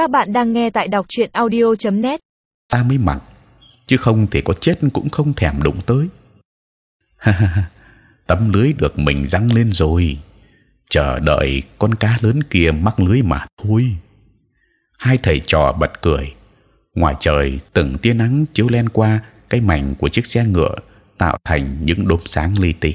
Các bạn đang nghe tại đọc truyện audio.net. ta mới mặc chứ không thì có chết cũng không thèm đụng tới. Ha ha ha, tấm lưới được mình răng lên rồi. Chờ đợi con cá lớn kia mắc lưới mà thôi. Hai thầy trò bật cười. Ngoài trời từng tia nắng chiếu len qua cái mảnh của chiếc xe ngựa tạo thành những đốm sáng li ti.